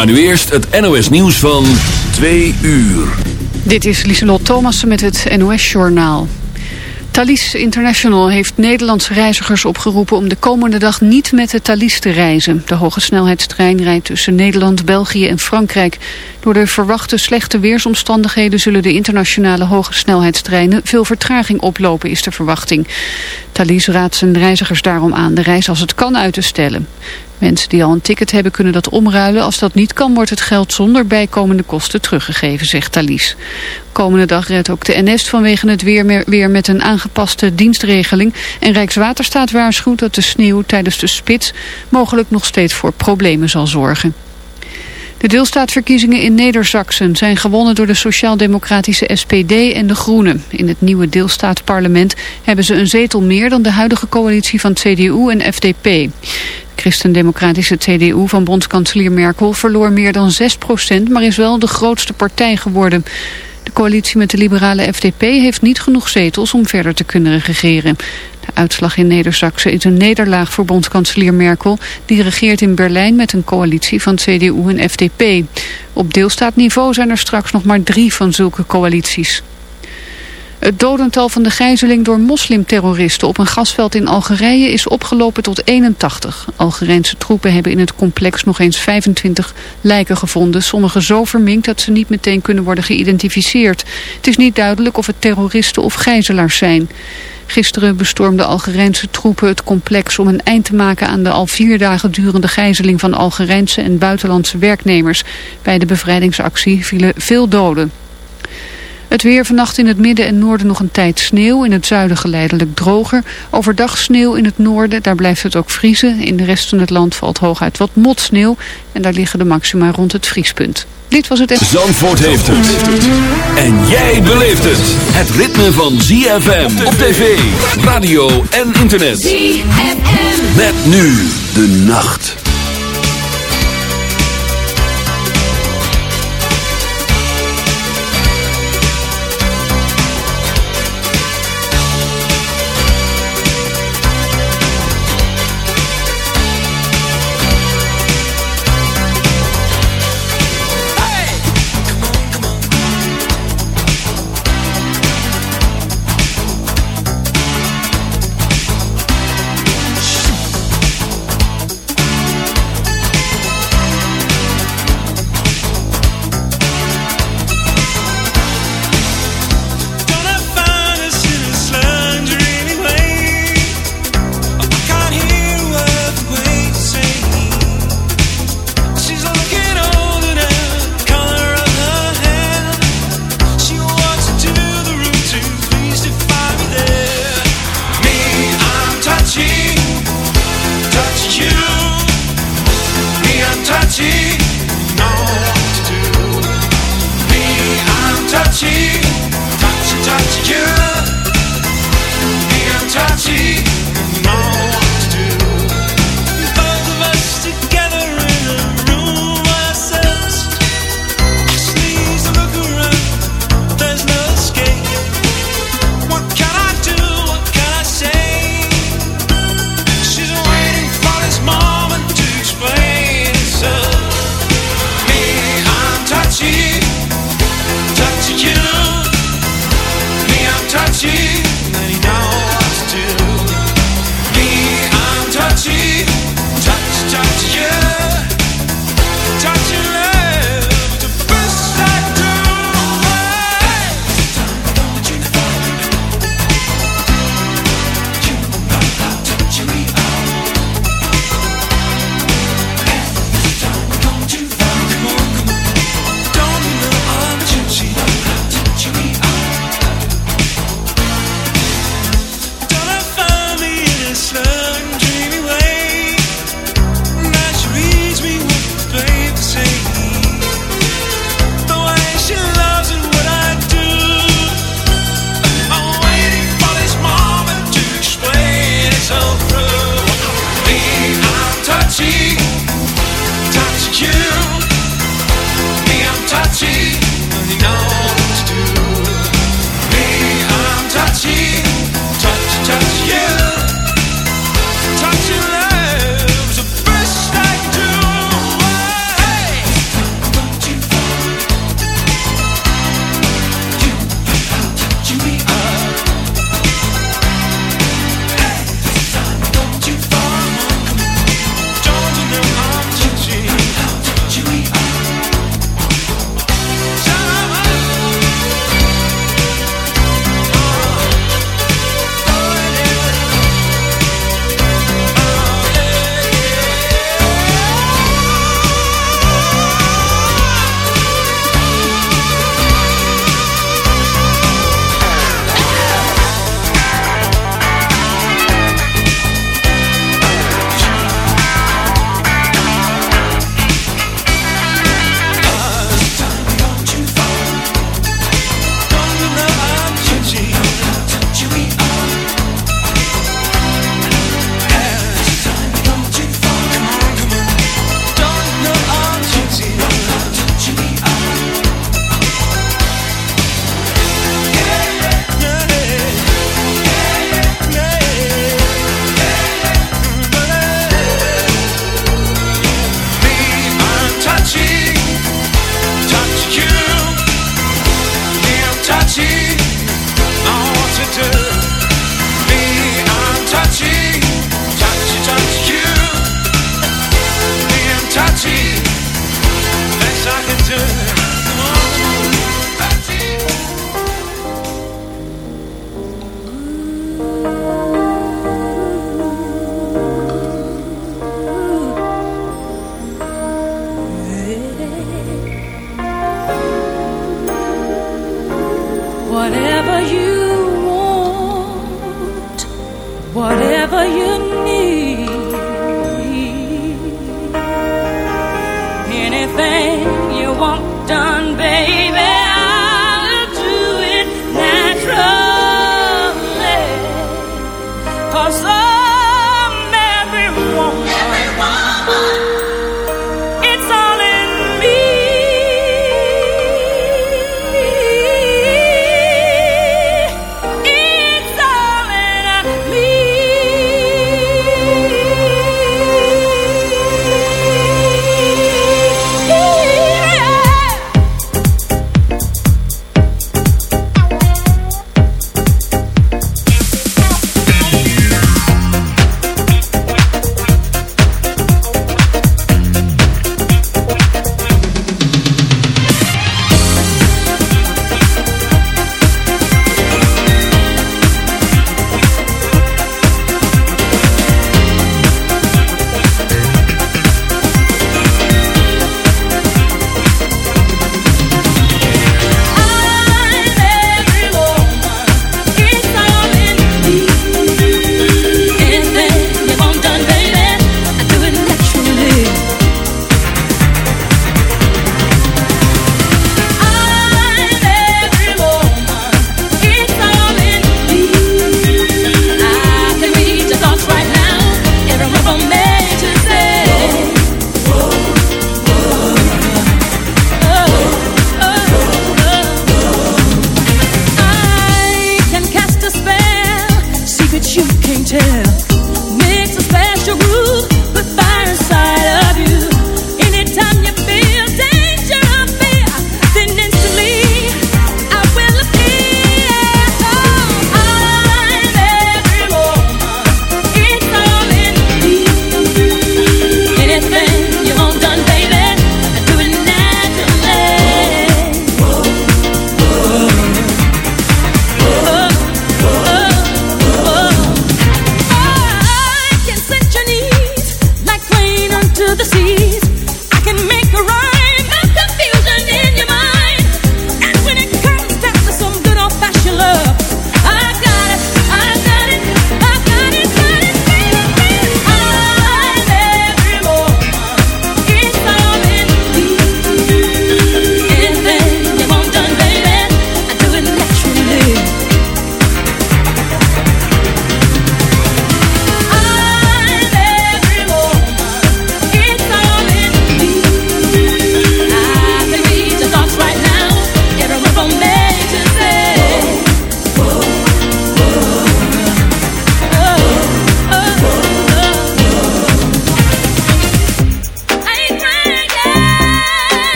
Maar nu eerst het NOS nieuws van 2 uur. Dit is Lieselot Thomassen met het NOS-journaal. Thalys International heeft Nederlandse reizigers opgeroepen om de komende dag niet met de Thalys te reizen. De hoge snelheidstrein rijdt tussen Nederland, België en Frankrijk. Door de verwachte slechte weersomstandigheden zullen de internationale hoge snelheidstreinen veel vertraging oplopen, is de verwachting. Thalys raadt zijn reizigers daarom aan de reis als het kan uit te stellen. Mensen die al een ticket hebben kunnen dat omruilen. Als dat niet kan wordt het geld zonder bijkomende kosten teruggegeven, zegt Thalys. Komende dag redt ook de NS vanwege het weer, weer met een aangepaste dienstregeling. En Rijkswaterstaat waarschuwt dat de sneeuw tijdens de spits mogelijk nog steeds voor problemen zal zorgen. De deelstaatverkiezingen in Neder-Zaksen zijn gewonnen door de sociaal-democratische SPD en de Groenen. In het nieuwe deelstaatparlement hebben ze een zetel meer dan de huidige coalitie van CDU en FDP. Christendemocratische CDU van bondskanselier Merkel verloor meer dan 6% maar is wel de grootste partij geworden. De coalitie met de liberale FDP heeft niet genoeg zetels om verder te kunnen regeren. De uitslag in Neder-Saxe is een nederlaag voor bondskanselier Merkel. Die regeert in Berlijn met een coalitie van CDU en FDP. Op deelstaatniveau zijn er straks nog maar drie van zulke coalities. Het dodental van de gijzeling door moslimterroristen op een gasveld in Algerije is opgelopen tot 81. Algerijnse troepen hebben in het complex nog eens 25 lijken gevonden. Sommige zo verminkt dat ze niet meteen kunnen worden geïdentificeerd. Het is niet duidelijk of het terroristen of gijzelaars zijn. Gisteren bestormden Algerijnse troepen het complex om een eind te maken aan de al vier dagen durende gijzeling van Algerijnse en buitenlandse werknemers. Bij de bevrijdingsactie vielen veel doden. Het weer vannacht in het midden en noorden nog een tijd sneeuw. In het zuiden geleidelijk droger. Overdag sneeuw in het noorden, daar blijft het ook vriezen. In de rest van het land valt hooguit wat motsneeuw. En daar liggen de maxima rond het vriespunt. Dit was het... Zandvoort heeft het. En jij beleeft het. Het ritme van ZFM op tv, radio en internet. ZFM. Met nu de nacht.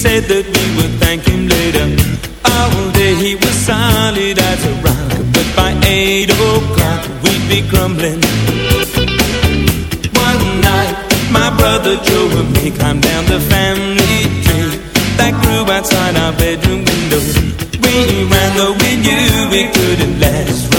said that we would thank him later. Oh, All day he was solid as a rock. But by eight o'clock we'd be grumbling. One night, my brother Joe and me climbed down the family tree that grew outside our bedroom window. We ran though we knew we couldn't last,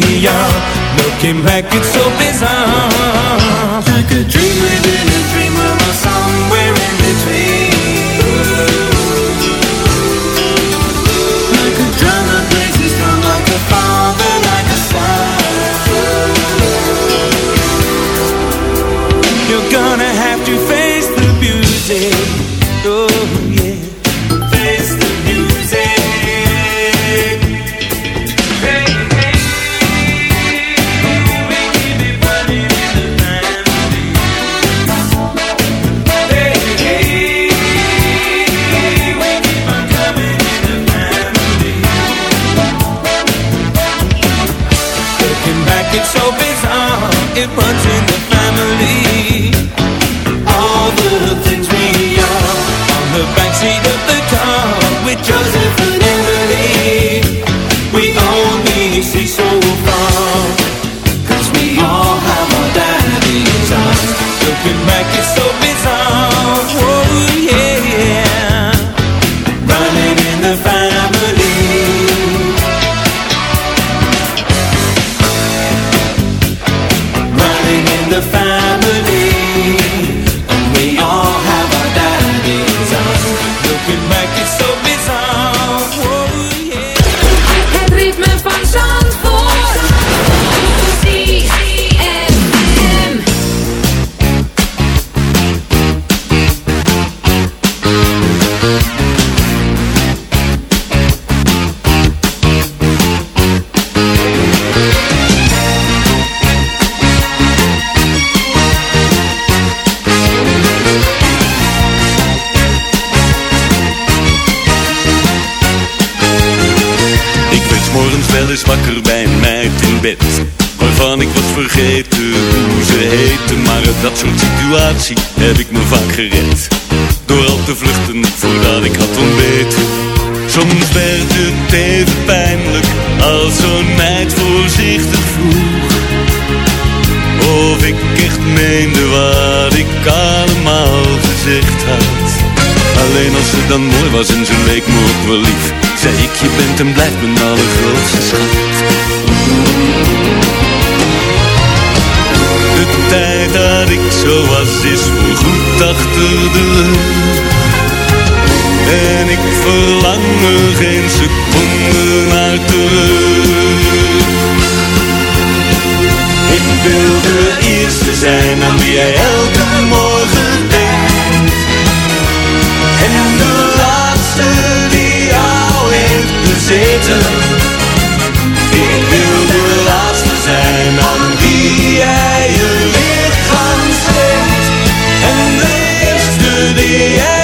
me young Looking back it's so bizarre. It dan mooi was en ze leek me ook wel lief. Zei ik, je bent en blijft mijn allergrootste schat. De tijd dat ik zo was is voorgoed achter de rug En ik verlang er geen seconde naar terug. Ik wil de eerste zijn aan wie jij elke morgen denkt. En de laatste die jou heeft bezeten. Ik wil de laatste zijn aan wie jij je lichaam schenkt En de eerste die jij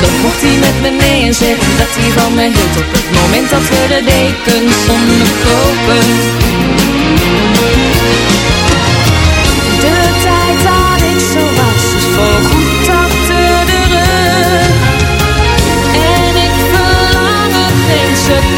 dan mocht hij met me mee en zeggen dat hij van me hield Op het moment dat we de dekens onderkopen De tijd dat ik zo was is voorgoed achter de rug. En ik verlang er geen seconde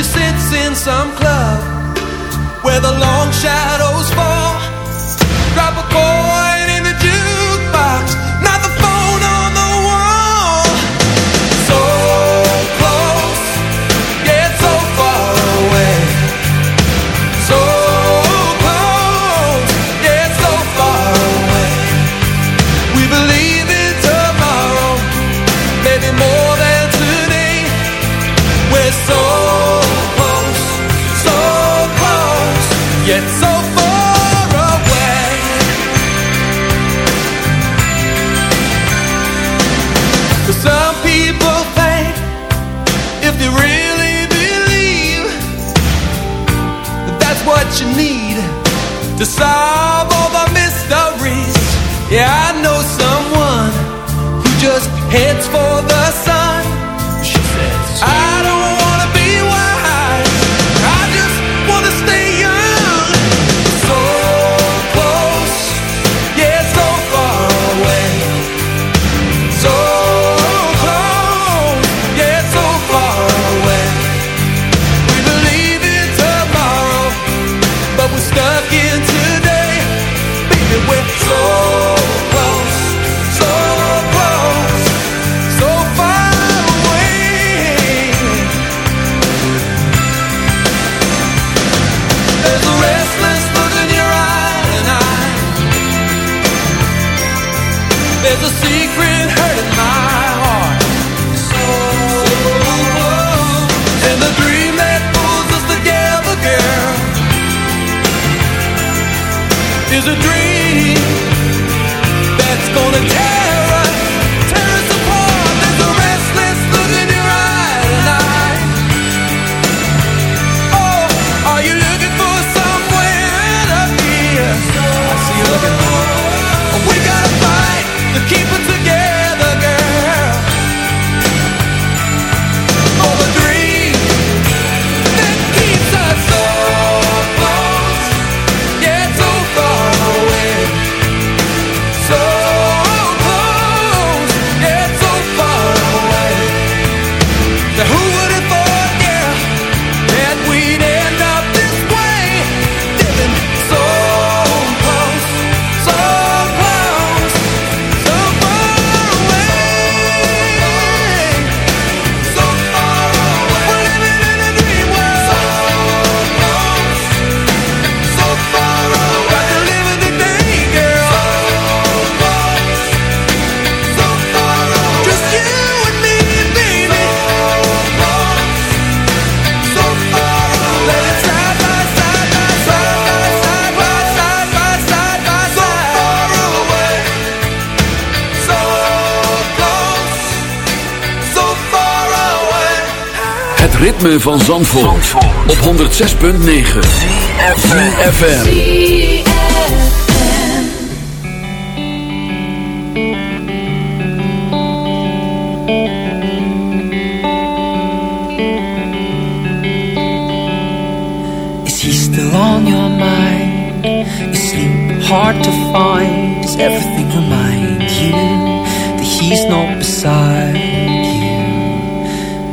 she sits in some club where the long shadows fall. is a dream that's gonna take ritme van Zandvoort, op 106.9 CFFM Is he still on your mind? Is sleep hard to find? Does everything remind you that he's not beside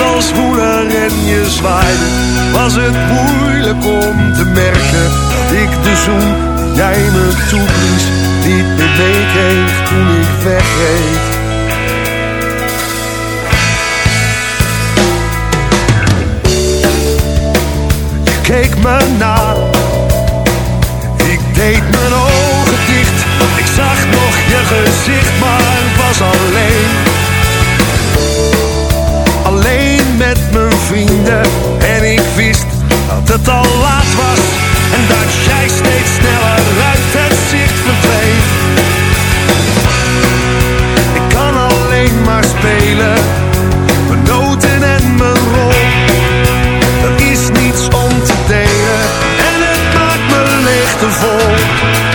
Als woeler en je zwaaide. Was het moeilijk om te merken dat ik de zoen jij me toeblies niet meer meekreeg toen ik wegreed. Je keek me na deed mijn ogen dicht. Ik zag nog je gezicht, maar was alleen. Met mijn vrienden en ik wist dat het al laat was. En dat jij steeds sneller uit het zicht verdween. Ik kan alleen maar spelen, mijn noten en mijn rol. Er is niets om te delen en het maakt me leeg te vol.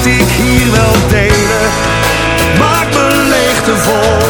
moet ik hier wel delen? Maak mijn leegte vol.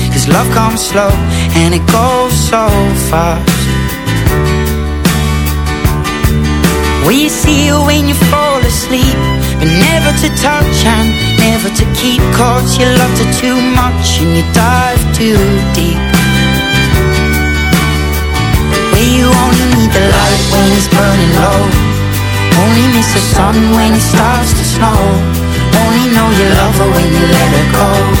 Cause love comes slow and it goes so fast. You see you when you fall asleep But never to touch and never to keep Cause you loved her too much and you dive too deep. Where you only need the light when it's burning low. Only miss the sun when it starts to snow. Only know you love her when you let her go